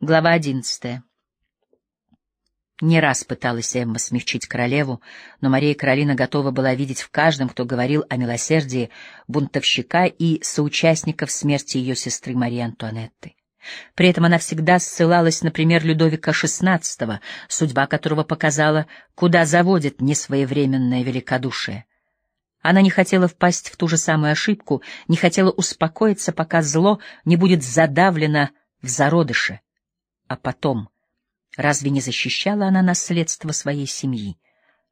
Глава одиннадцатая. Не раз пыталась Эмма смягчить королеву, но Мария Каролина готова была видеть в каждом, кто говорил о милосердии, бунтовщика и соучастника в смерти ее сестры Марии Антуанетты. При этом она всегда ссылалась на пример Людовика XVI, судьба которого показала, куда заводит несвоевременное великодушие. Она не хотела впасть в ту же самую ошибку, не хотела успокоиться, пока зло не будет задавлено в зародыше. А потом, разве не защищала она наследство своей семьи?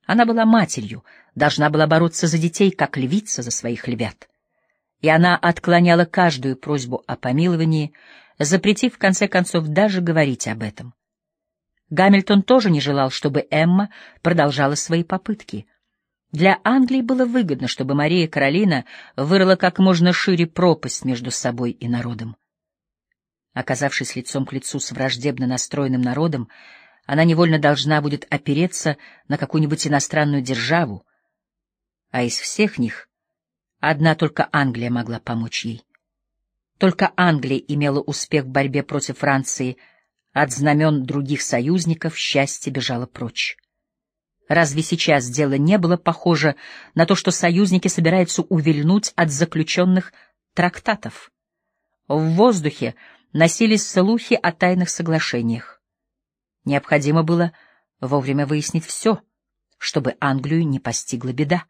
Она была матерью, должна была бороться за детей, как львица за своих львят. И она отклоняла каждую просьбу о помиловании, запретив, в конце концов, даже говорить об этом. Гамильтон тоже не желал, чтобы Эмма продолжала свои попытки. Для Англии было выгодно, чтобы Мария Каролина вырыла как можно шире пропасть между собой и народом. Оказавшись лицом к лицу с враждебно настроенным народом, она невольно должна будет опереться на какую-нибудь иностранную державу, а из всех них одна только Англия могла помочь ей. Только Англия имела успех в борьбе против Франции, от знамен других союзников счастье бежало прочь. Разве сейчас дело не было похоже на то, что союзники собираются увильнуть от заключенных трактатов? В воздухе носились слухи о тайных соглашениях. Необходимо было вовремя выяснить все, чтобы Англию не постигла беда.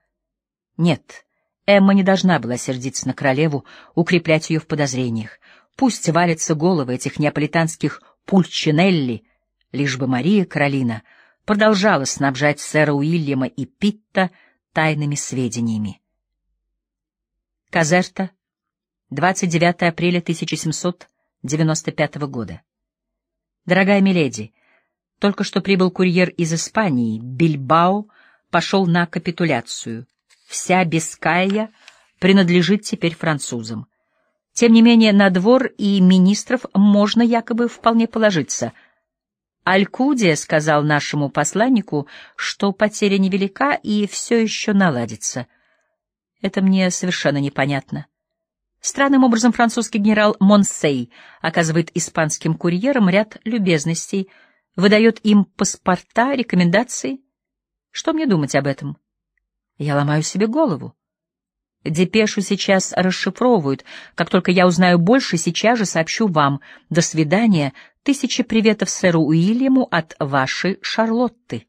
Нет, Эмма не должна была сердиться на королеву, укреплять ее в подозрениях. Пусть валятся головы этих неаполитанских пульчинелли, лишь бы Мария Каролина продолжала снабжать сэра Уильяма и Питта тайными сведениями. Казерта, 29 апреля 1700 95 -го года. Дорогая миледи, только что прибыл курьер из Испании. Бильбао пошел на капитуляцию. Вся Бискайя принадлежит теперь французам. Тем не менее, на двор и министров можно якобы вполне положиться. Алькудия сказал нашему посланнику, что потеря невелика и все еще наладится. Это мне совершенно непонятно. Странным образом французский генерал Монсей оказывает испанским курьерам ряд любезностей, выдает им паспорта, рекомендации. Что мне думать об этом? Я ломаю себе голову. Депешу сейчас расшифровывают. Как только я узнаю больше, сейчас же сообщу вам. До свидания. Тысячи приветов сэру Уильяму от вашей Шарлотты.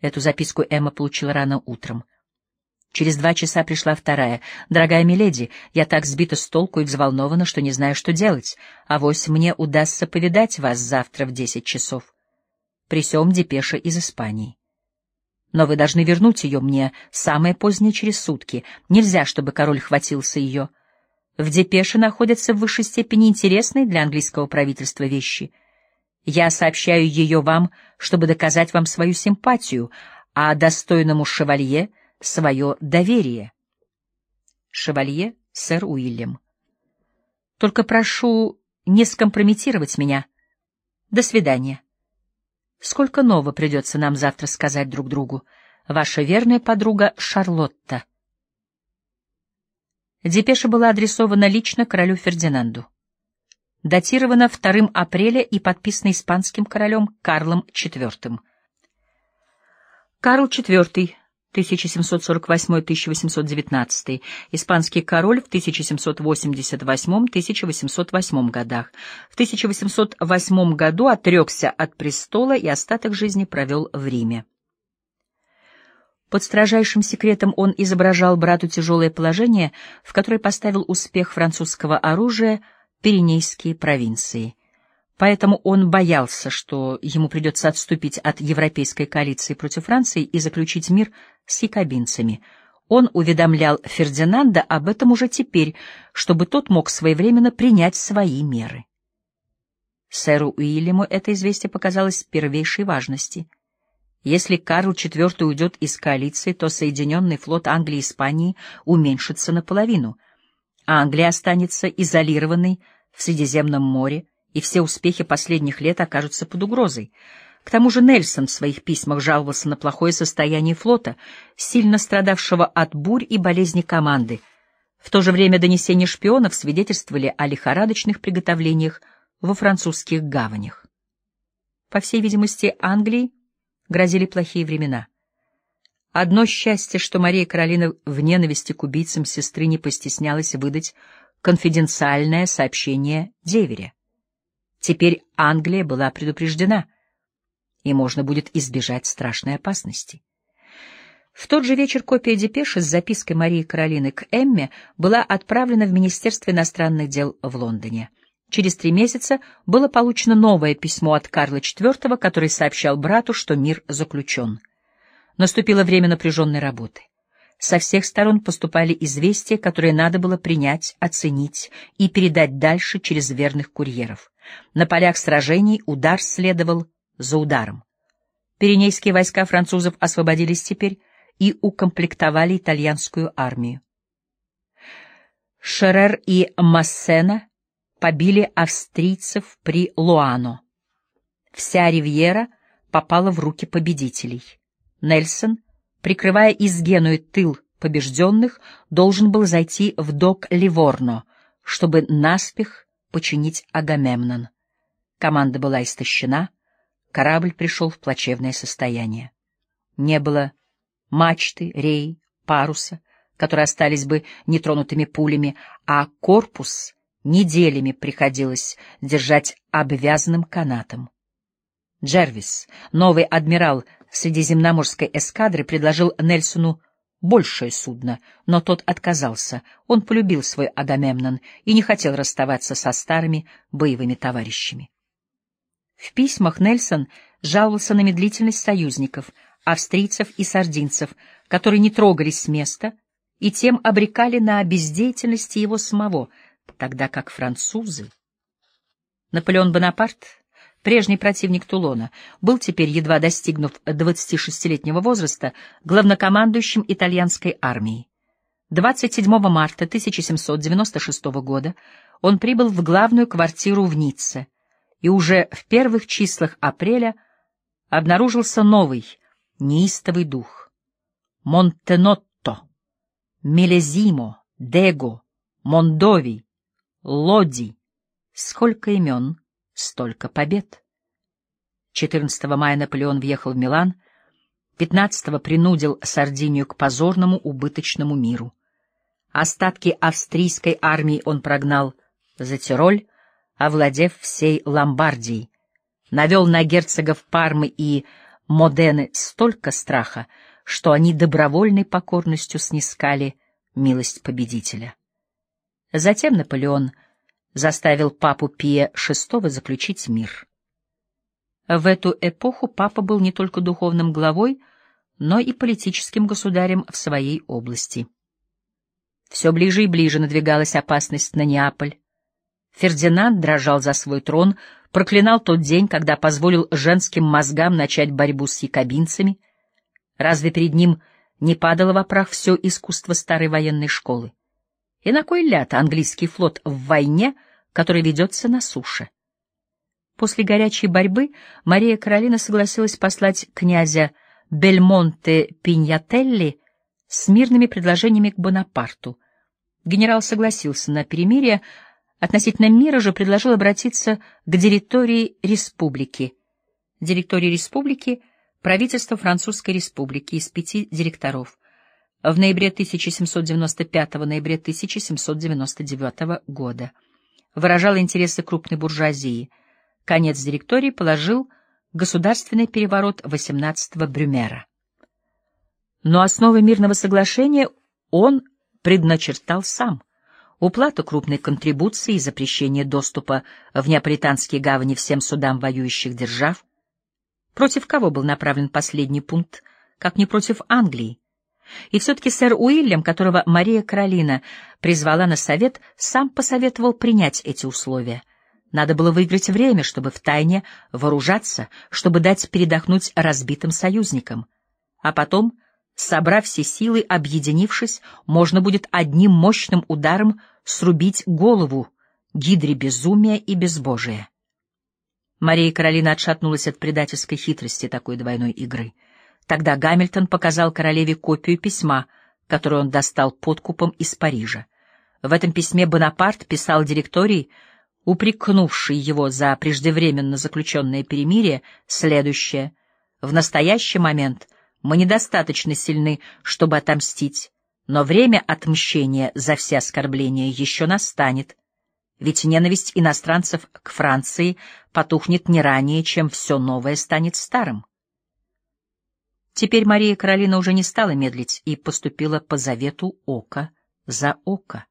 Эту записку Эмма получила рано утром. Через два часа пришла вторая. «Дорогая миледи, я так сбита с толку и взволнована, что не знаю, что делать. А вось мне удастся повидать вас завтра в десять часов. Присем депеша из Испании. Но вы должны вернуть ее мне самое позднее через сутки. Нельзя, чтобы король хватился ее. В депеше находятся в высшей степени интересные для английского правительства вещи. Я сообщаю ее вам, чтобы доказать вам свою симпатию, а достойному шевалье — свое доверие. Шевалье, сэр Уильям. Только прошу не скомпрометировать меня. До свидания. Сколько нового придется нам завтра сказать друг другу. Ваша верная подруга Шарлотта. Депеша была адресована лично королю Фердинанду. Датирована 2 апреля и подписана испанским королем Карлом IV. Карл IV 1748-1819, испанский король в 1788-1808 годах. В 1808 году отрекся от престола и остаток жизни провел в Риме. Под строжайшим секретом он изображал брату тяжелое положение, в которое поставил успех французского оружия Пиренейские провинции — Поэтому он боялся, что ему придется отступить от европейской коалиции против Франции и заключить мир с якобинцами. Он уведомлял Фердинанда об этом уже теперь, чтобы тот мог своевременно принять свои меры. Сэру Уильяму это известие показалось первейшей важности. Если Карл IV уйдет из коалиции, то Соединенный флот Англии и Испании уменьшится наполовину. а Англия останется изолированной в Средиземном море, и все успехи последних лет окажутся под угрозой. К тому же Нельсон в своих письмах жаловался на плохое состояние флота, сильно страдавшего от бурь и болезней команды. В то же время донесения шпионов свидетельствовали о лихорадочных приготовлениях во французских гаванях. По всей видимости, Англии грозили плохие времена. Одно счастье, что Мария Каролина в ненависти к убийцам сестры не постеснялась выдать конфиденциальное сообщение деверя. Теперь Англия была предупреждена, и можно будет избежать страшной опасности. В тот же вечер копия депеши с запиской Марии Каролины к Эмме была отправлена в Министерство иностранных дел в Лондоне. Через три месяца было получено новое письмо от Карла IV, который сообщал брату, что мир заключен. Наступило время напряженной работы. Со всех сторон поступали известия, которые надо было принять, оценить и передать дальше через верных курьеров. На полях сражений удар следовал за ударом. Пиренейские войска французов освободились теперь и укомплектовали итальянскую армию. Шерер и Массена побили австрийцев при Луано. Вся ривьера попала в руки победителей. Нельсон, прикрывая из Генуи тыл побежденных, должен был зайти в док Ливорно, чтобы наспех починить Агамемнон. Команда была истощена, корабль пришел в плачевное состояние. Не было мачты, рей, паруса, которые остались бы нетронутыми пулями, а корпус неделями приходилось держать обвязанным канатом. Джервис, новый адмирал Средиземноморской эскадры, предложил Нельсону большее судно, но тот отказался. Он полюбил свой Агамемнон и не хотел расставаться со старыми боевыми товарищами. В письмах Нельсон жаловался на медлительность союзников, австрийцев и сардинцев, которые не трогались с места и тем обрекали на бездеятельность его самого, тогда как французы... Наполеон Бонапарт, прежний противник Тулона, был теперь, едва достигнув 26-летнего возраста, главнокомандующим итальянской армией. 27 марта 1796 года он прибыл в главную квартиру в Ницце, и уже в первых числах апреля обнаружился новый, неистовый дух. Монтенотто, Мелезимо, Дего, Мондови, Лоди. Сколько имен, столько побед. 14 мая Наполеон въехал в Милан, 15-го принудил Сардинию к позорному убыточному миру. Остатки австрийской армии он прогнал за Тироль, овладев всей Ломбардией, навел на герцогов Пармы и Модены столько страха, что они добровольной покорностью снискали милость победителя. Затем Наполеон заставил папу Пия VI заключить мир. В эту эпоху папа был не только духовным главой, но и политическим государем в своей области. Все ближе и ближе надвигалась опасность на Неаполь. Фердинанд дрожал за свой трон, проклинал тот день, когда позволил женским мозгам начать борьбу с якобинцами. Разве перед ним не падало в прах все искусство старой военной школы? И на кой ляд английский флот в войне, которая ведется на суше? После горячей борьбы Мария Каролина согласилась послать князя Бельмонте Пиньятелли с мирными предложениями к Бонапарту. Генерал согласился на перемирие, Относительно мира же предложил обратиться к директории республики. Директория республики — правительство Французской республики из пяти директоров. В ноябре 1795 ноябре 1799 года. Выражал интересы крупной буржуазии. Конец директории положил государственный переворот 18-го Брюмера. Но основы мирного соглашения он предначертал сам — уплату крупной контрибуции и запрещение доступа в неаполитанские гавани всем судам воюющих держав. Против кого был направлен последний пункт, как не против Англии? И все-таки сэр Уильям, которого Мария Каролина призвала на совет, сам посоветовал принять эти условия. Надо было выиграть время, чтобы втайне вооружаться, чтобы дать передохнуть разбитым союзникам. А потом, собрав все силы, объединившись, можно будет одним мощным ударом срубить голову гидре безумия и безбожия. Мария Каролина отшатнулась от предательской хитрости такой двойной игры. Тогда Гамильтон показал королеве копию письма, которое он достал подкупом из Парижа. В этом письме Бонапарт писал директории, упрекнувший его за преждевременно заключенное перемирие, следующее. В настоящий момент мы недостаточно сильны, чтобы отомстить, но время отмщения за все оскорбления еще настанет, ведь ненависть иностранцев к Франции потухнет не ранее, чем все новое станет старым. Теперь Мария Каролина уже не стала медлить и поступила по завету око за око.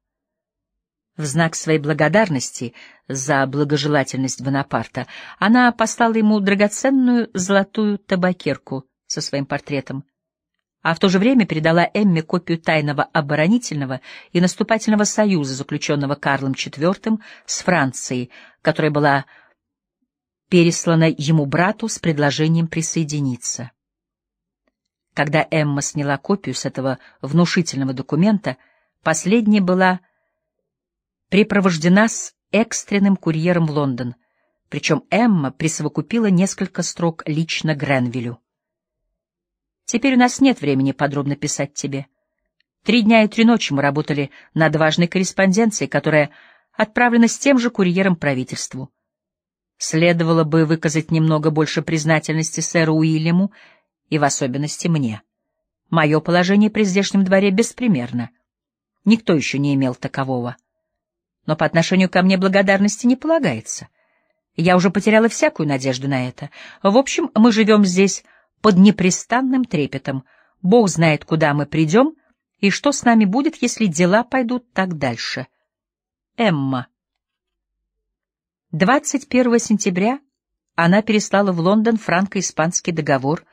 В знак своей благодарности за благожелательность Бонапарта она послала ему драгоценную золотую табакерку со своим портретом, а в то же время передала Эмме копию тайного оборонительного и наступательного союза, заключенного Карлом IV с Францией, которая была переслана ему брату с предложением присоединиться. Когда Эмма сняла копию с этого внушительного документа, последняя была припровождена с экстренным курьером в Лондон, причем Эмма присовокупила несколько строк лично Гренвилю. «Теперь у нас нет времени подробно писать тебе. Три дня и три ночи мы работали над важной корреспонденцией, которая отправлена с тем же курьером правительству. Следовало бы выказать немного больше признательности сэру Уильяму и в особенности мне. Мое положение при здешнем дворе беспримерно. Никто еще не имел такового но по отношению ко мне благодарности не полагается. Я уже потеряла всякую надежду на это. В общем, мы живем здесь под непрестанным трепетом. Бог знает, куда мы придем и что с нами будет, если дела пойдут так дальше. Эмма. 21 сентября она переслала в Лондон франко-испанский договор,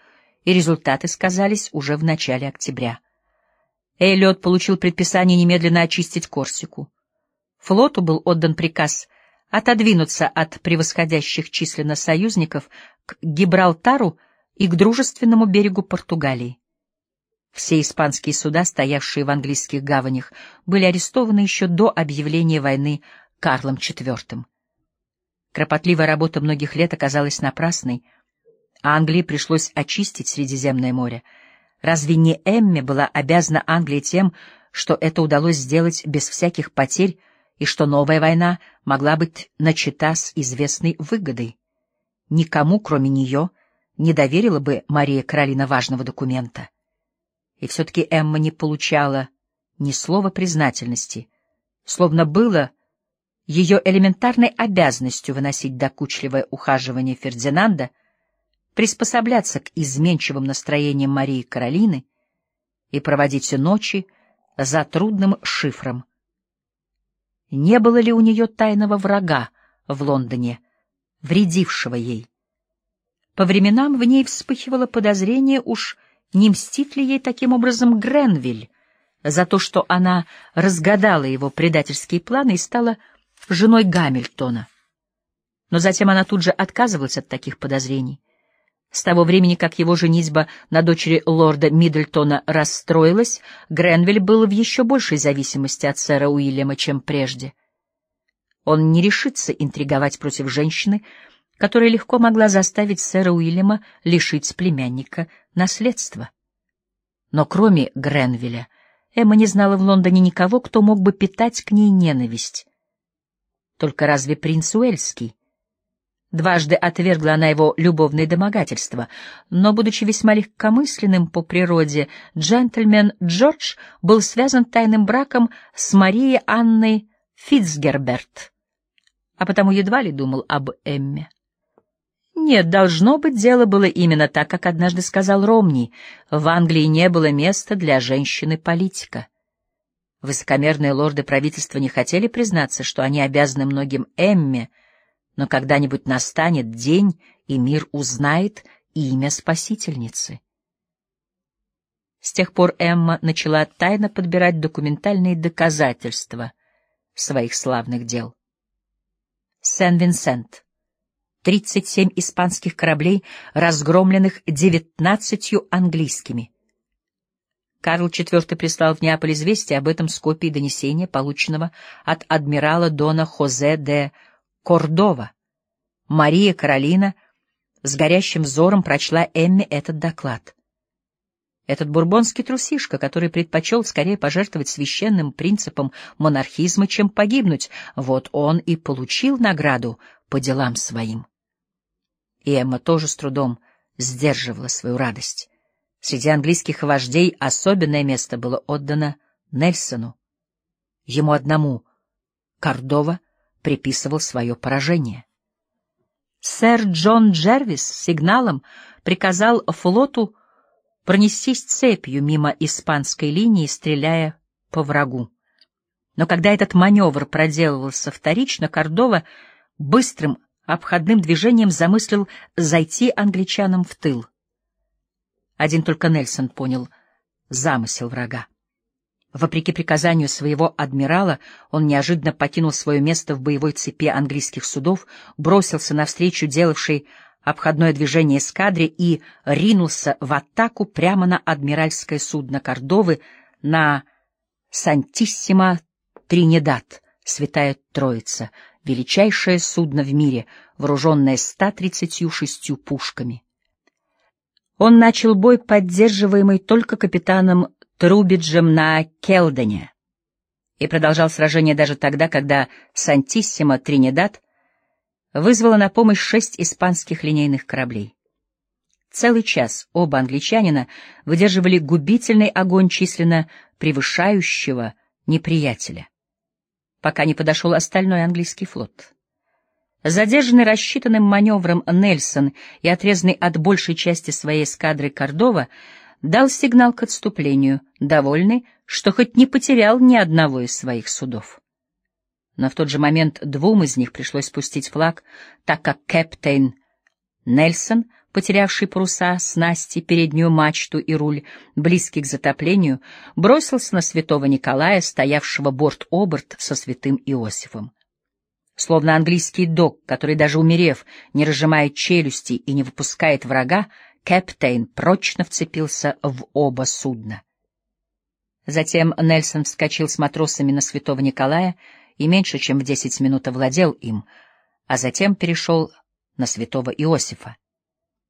и результаты сказались уже в начале октября. Эллиот получил предписание немедленно очистить Корсику. Флоту был отдан приказ отодвинуться от превосходящих численно союзников к Гибралтару и к дружественному берегу Португалии. Все испанские суда, стоявшие в английских гаванях, были арестованы еще до объявления войны Карлом IV. Кропотливая работа многих лет оказалась напрасной. Англии пришлось очистить Средиземное море. Разве не Эмме была обязана Англии тем, что это удалось сделать без всяких потерь, и что новая война могла быть начата с известной выгодой. Никому, кроме нее, не доверила бы Мария Каролина важного документа. И все-таки Эмма не получала ни слова признательности, словно было ее элементарной обязанностью выносить докучливое ухаживание Фердинанда, приспосабляться к изменчивым настроениям Марии Каролины и проводить ночи за трудным шифром, не было ли у нее тайного врага в Лондоне, вредившего ей. По временам в ней вспыхивало подозрение, уж не мстит ли ей таким образом Гренвиль за то, что она разгадала его предательские планы и стала женой Гамильтона. Но затем она тут же отказывалась от таких подозрений. С того времени, как его женитьба на дочери лорда Миддлтона расстроилась, Гренвиль был в еще большей зависимости от сэра Уильяма, чем прежде. Он не решится интриговать против женщины, которая легко могла заставить сэра Уильяма лишить племянника наследства. Но кроме Гренвилля, Эмма не знала в Лондоне никого, кто мог бы питать к ней ненависть. Только разве принц Уэльский? Дважды отвергла она его любовные домогательства, но, будучи весьма легкомысленным по природе, джентльмен Джордж был связан тайным браком с Марией Анной Фитцгерберт, а потому едва ли думал об Эмме. Нет, должно быть, дело было именно так, как однажды сказал Ромни. В Англии не было места для женщины-политика. Высокомерные лорды правительства не хотели признаться, что они обязаны многим Эмме — но когда-нибудь настанет день, и мир узнает имя спасительницы. С тех пор Эмма начала тайно подбирать документальные доказательства своих славных дел. Сен-Винсент. 37 испанских кораблей, разгромленных 19 английскими. Карл IV прислал в Неаполь известие об этом с копией донесения, полученного от адмирала Дона Хозе де Кордова. Мария Каролина с горящим взором прочла Эмме этот доклад. Этот бурбонский трусишка, который предпочел скорее пожертвовать священным принципом монархизма, чем погибнуть, вот он и получил награду по делам своим. И Эмма тоже с трудом сдерживала свою радость. Среди английских вождей особенное место было отдано Нельсону. Ему одному Кордова приписывал свое поражение. Сэр Джон Джервис сигналом приказал флоту пронестись цепью мимо испанской линии, стреляя по врагу. Но когда этот маневр проделывался вторично, Кордова быстрым обходным движением замыслил зайти англичанам в тыл. Один только Нельсон понял замысел врага. Вопреки приказанию своего адмирала, он неожиданно покинул свое место в боевой цепи английских судов, бросился навстречу делавшей обходное движение эскадре и ринулся в атаку прямо на адмиральское судно Кордовы на Сантиссимо Тринидад, Святая Троица, величайшее судно в мире, вооруженное 136 пушками. Он начал бой, поддерживаемый только капитаном Трубиджем на Келдене, и продолжал сражение даже тогда, когда Сантиссимо Тринидад вызвала на помощь шесть испанских линейных кораблей. Целый час оба англичанина выдерживали губительный огонь численно превышающего неприятеля, пока не подошел остальной английский флот. Задержанный рассчитанным маневром Нельсон и отрезанный от большей части своей эскадры Кордова дал сигнал к отступлению, довольный, что хоть не потерял ни одного из своих судов. Но в тот же момент двум из них пришлось спустить флаг, так как капитан Нельсон, потерявший паруса, снасти, переднюю мачту и руль, близкий к затоплению, бросился на святого Николая, стоявшего борт-оборт со святым Иосифом. Словно английский дог, который, даже умерев, не разжимает челюсти и не выпускает врага, Кэптейн прочно вцепился в оба судна. Затем Нельсон вскочил с матросами на святого Николая и меньше чем в десять минут овладел им, а затем перешел на святого Иосифа.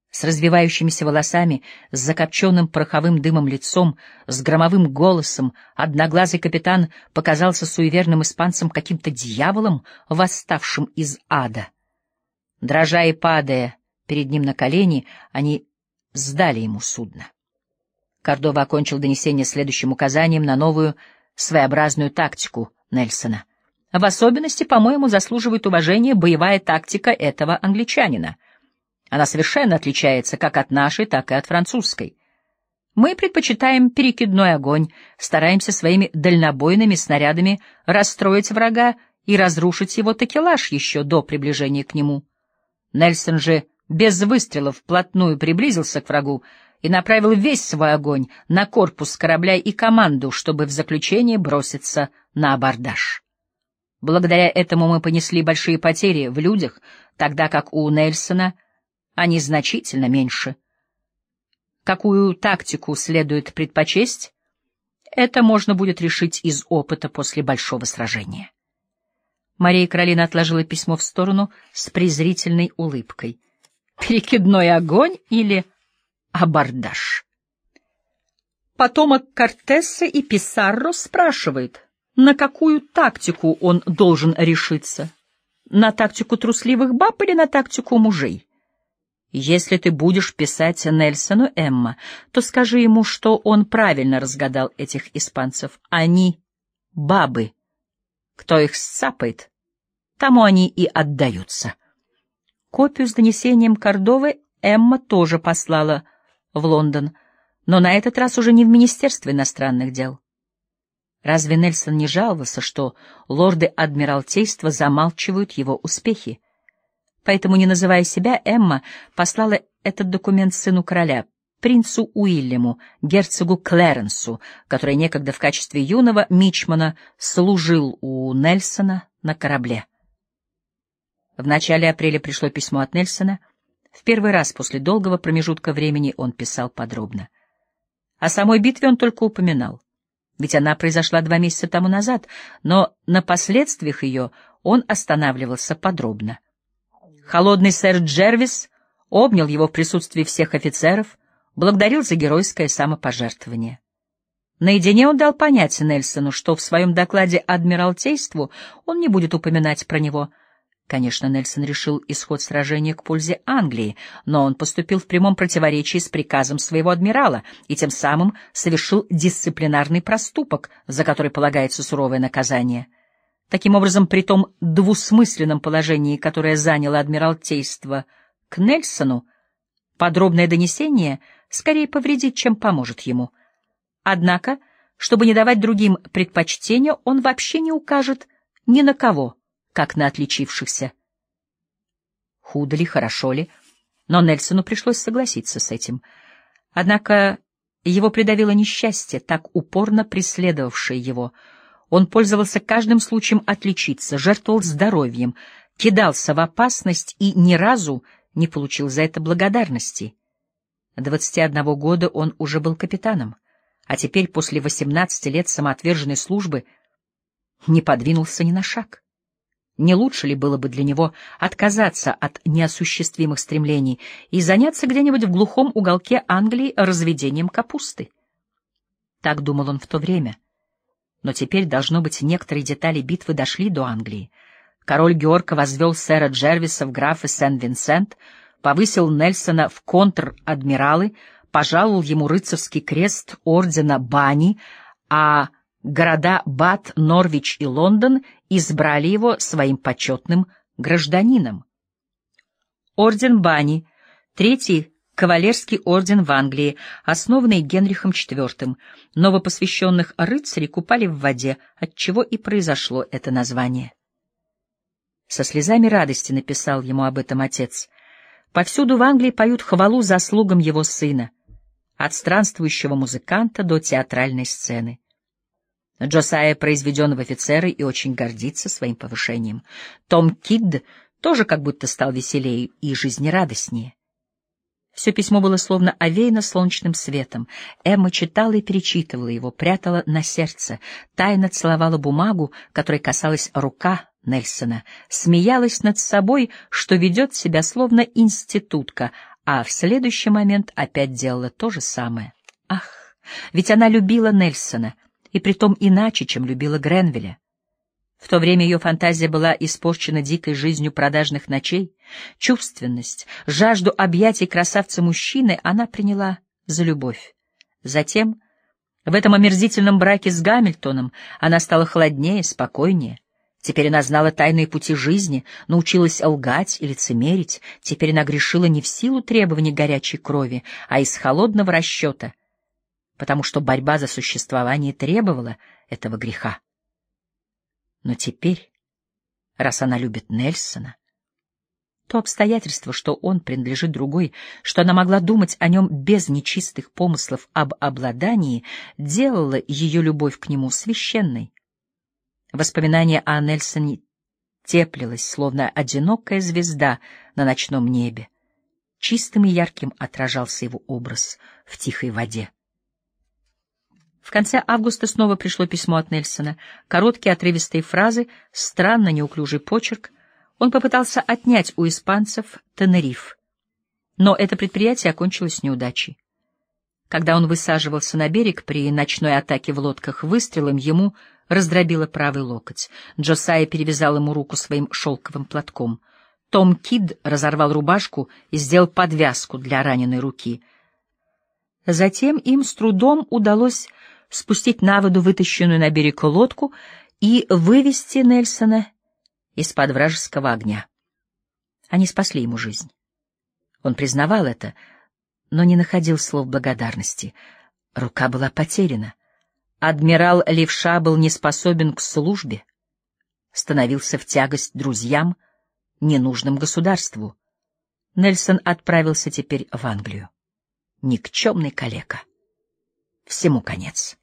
С развивающимися волосами, с закопченным пороховым дымом лицом, с громовым голосом, одноглазый капитан показался суеверным испанцам каким-то дьяволом, восставшим из ада. Дрожа и падая перед ним на колени, они сдали ему судно. Кордова окончил донесение следующим указанием на новую своеобразную тактику Нельсона. В особенности, по-моему, заслуживает уважения боевая тактика этого англичанина. Она совершенно отличается как от нашей, так и от французской. Мы предпочитаем перекидной огонь, стараемся своими дальнобойными снарядами расстроить врага и разрушить его такелаж еще до приближения к нему. Нельсон же без выстрелов вплотную приблизился к врагу и направил весь свой огонь на корпус корабля и команду, чтобы в заключение броситься на абордаж. Благодаря этому мы понесли большие потери в людях, тогда как у Нельсона они значительно меньше. Какую тактику следует предпочесть, это можно будет решить из опыта после большого сражения. Мария Каролина отложила письмо в сторону с презрительной улыбкой — перекидной огонь или абордаж. Потомок Кортеса и Писарро спрашивает, на какую тактику он должен решиться? На тактику трусливых баб или на тактику мужей? Если ты будешь писать Нельсону Эмма, то скажи ему, что он правильно разгадал этих испанцев. Они — бабы. Кто их сцапает, тому они и отдаются. Копию с донесением Кордовы Эмма тоже послала в Лондон, но на этот раз уже не в Министерство иностранных дел. Разве Нельсон не жаловался, что лорды Адмиралтейства замалчивают его успехи? Поэтому, не называя себя, Эмма послала этот документ сыну короля, принцу Уильяму, герцогу Клэренсу, который некогда в качестве юного мичмана служил у Нельсона на корабле. В начале апреля пришло письмо от Нельсона. В первый раз после долгого промежутка времени он писал подробно. О самой битве он только упоминал, ведь она произошла два месяца тому назад, но на последствиях ее он останавливался подробно. Холодный сэр Джервис обнял его в присутствии всех офицеров, благодарил за геройское самопожертвование. Наедине он дал понять Нельсону, что в своем докладе Адмиралтейству он не будет упоминать про него. Конечно, Нельсон решил исход сражения к пользе Англии, но он поступил в прямом противоречии с приказом своего адмирала и тем самым совершил дисциплинарный проступок, за который полагается суровое наказание. Таким образом, при том двусмысленном положении, которое заняло Адмиралтейство к Нельсону, подробное донесение скорее повредит, чем поможет ему — Однако, чтобы не давать другим предпочтения, он вообще не укажет ни на кого, как на отличившихся. Худо ли, хорошо ли, но Нельсону пришлось согласиться с этим. Однако его придавило несчастье, так упорно преследовавшее его. Он пользовался каждым случаем отличиться, жертвовал здоровьем, кидался в опасность и ни разу не получил за это благодарности. Двадцати одного года он уже был капитаном а теперь, после 18 лет самоотверженной службы, не подвинулся ни на шаг. Не лучше ли было бы для него отказаться от неосуществимых стремлений и заняться где-нибудь в глухом уголке Англии разведением капусты? Так думал он в то время. Но теперь, должно быть, некоторые детали битвы дошли до Англии. Король Георг возвел сэра Джервиса в графы Сен-Винсент, повысил Нельсона в контр-адмиралы, пожаловал ему рыцарский крест ордена Бани, а города Бат, Норвич и Лондон избрали его своим почетным гражданином. Орден Бани, третий кавалерский орден в Англии, основанный Генрихом IV. Новопосвященных рыцарей купали в воде, отчего и произошло это название. Со слезами радости написал ему об этом отец. Повсюду в Англии поют хвалу заслугам его сына от странствующего музыканта до театральной сцены. Джосайя произведен в офицеры и очень гордится своим повышением. Том Кидд тоже как будто стал веселее и жизнерадостнее. Все письмо было словно овеяно солнечным светом. Эмма читала и перечитывала его, прятала на сердце, тайно целовала бумагу, которой касалась рука Нельсона, смеялась над собой, что ведет себя словно институтка, а в следующий момент опять делала то же самое. Ах, ведь она любила Нельсона, и притом иначе, чем любила Гренвилля. В то время ее фантазия была испорчена дикой жизнью продажных ночей. Чувственность, жажду объятий красавца-мужчины она приняла за любовь. Затем, в этом омерзительном браке с Гамильтоном, она стала холоднее, спокойнее. Теперь она знала тайные пути жизни, научилась лгать и лицемерить. Теперь она грешила не в силу требований горячей крови, а из холодного расчета, потому что борьба за существование требовала этого греха. Но теперь, раз она любит Нельсона, то обстоятельство, что он принадлежит другой, что она могла думать о нем без нечистых помыслов об обладании, делало ее любовь к нему священной. Воспоминание о Нельсоне теплилось, словно одинокая звезда на ночном небе. Чистым и ярким отражался его образ в тихой воде. В конце августа снова пришло письмо от Нельсона. Короткие отрывистые фразы, странно неуклюжий почерк. Он попытался отнять у испанцев Тенериф. Но это предприятие окончилось неудачей. Когда он высаживался на берег при ночной атаке в лодках выстрелом, ему раздробила правый локоть. Джосайя перевязал ему руку своим шелковым платком. Том Кид разорвал рубашку и сделал подвязку для раненой руки. Затем им с трудом удалось спустить на воду вытащенную на берег лодку и вывести Нельсона из-под вражеского огня. Они спасли ему жизнь. Он признавал это, но не находил слов благодарности. Рука была потеряна. Адмирал Левша был не способен к службе, становился в тягость друзьям, ненужным государству. Нельсон отправился теперь в Англию. Никчемный калека. Всему конец.